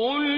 ¡Uy!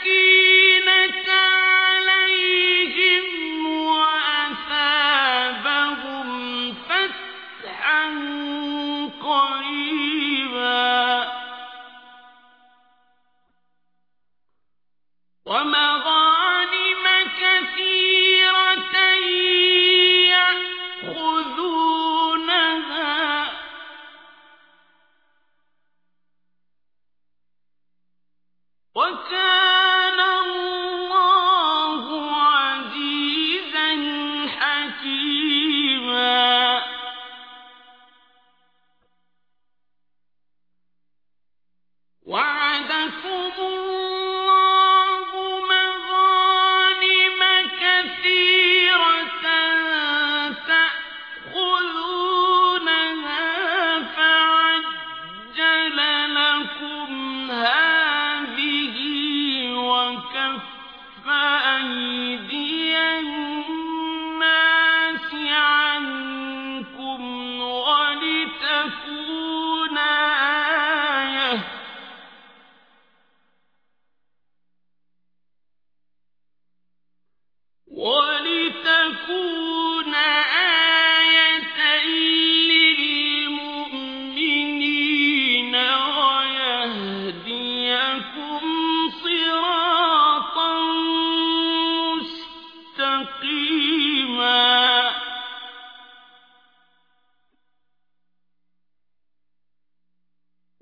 مَلِكِ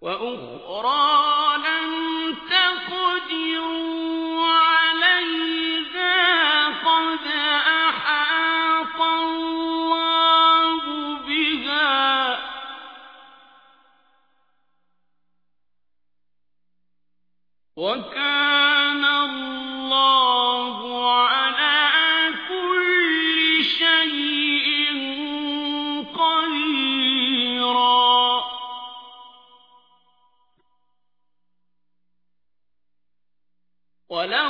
وأخرى لم قد أحاط الله بها. وكان ولو